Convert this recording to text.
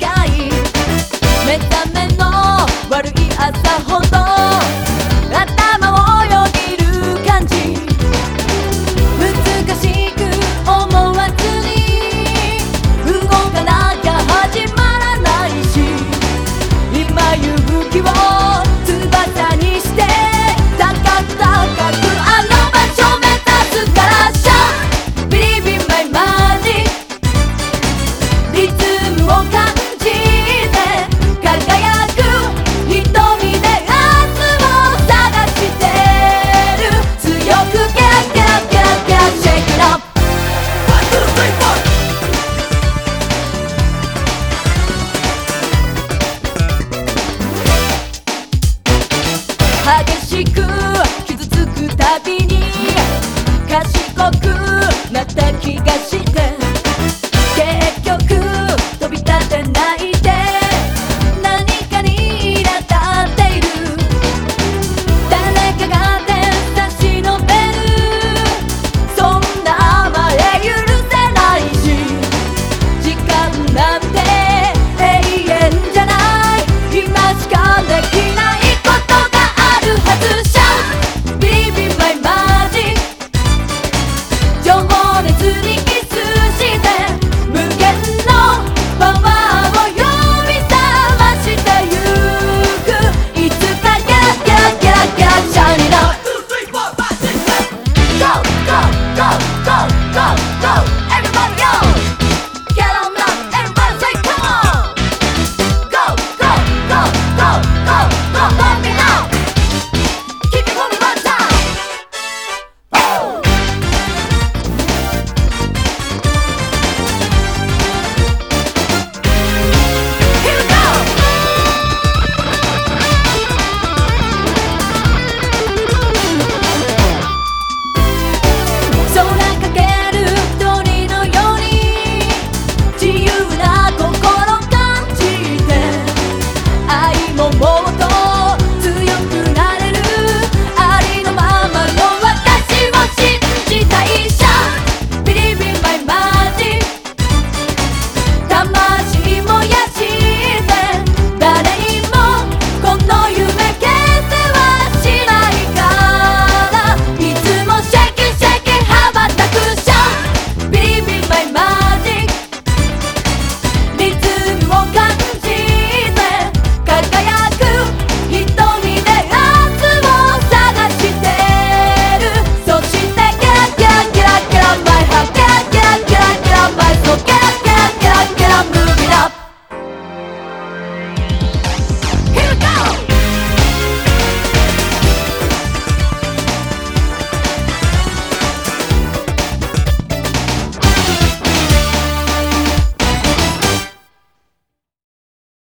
願い。目覚めの悪い朝ほどく。傷つくたびに賢くなった気がして。に